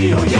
yeah